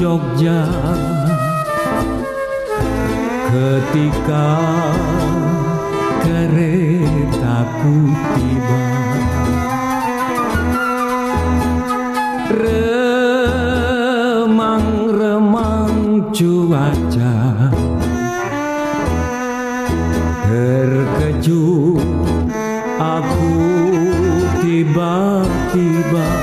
Jogja. Ketika keretaku tiba remang-remang cuaca terkejut aku tiba-tiba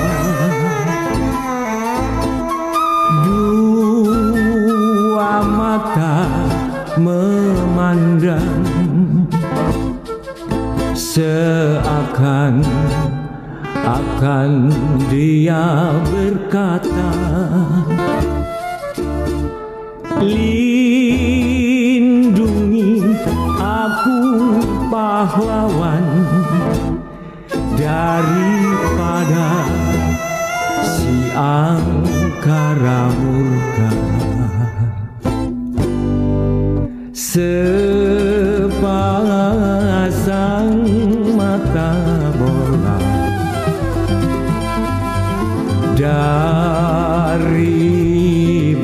memandang Seakan akan dia berkata Lindungi aku pahlawan Daripada Sepasang mata bola. Dari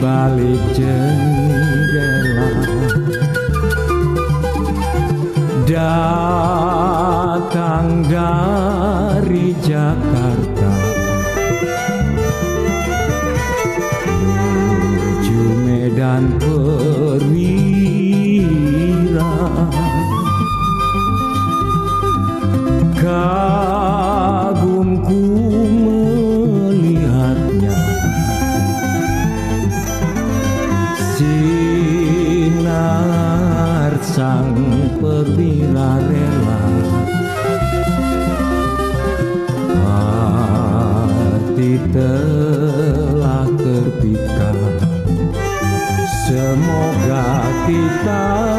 balik jendela. Datang sang perwira rela. Hati telah terpikat. Semoga kita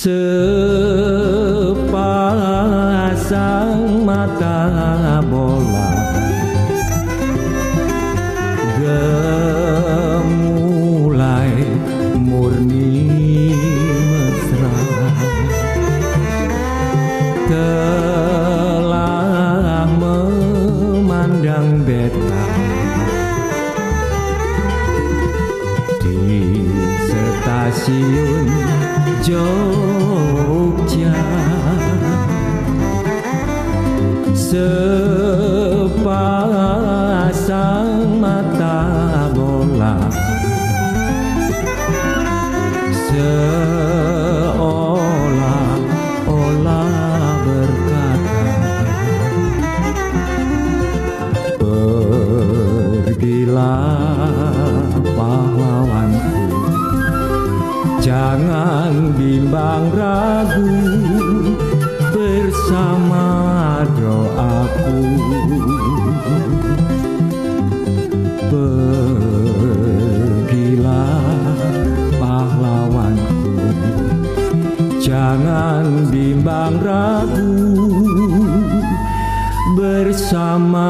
Sepasang mata bola. Gemulai murni mesra. Telah memandang beta. Di stasiun Jogja Sepasang mata bola. Seolah-olah berkata Pergilah pahlawanku. Jangan bimbang ragu sama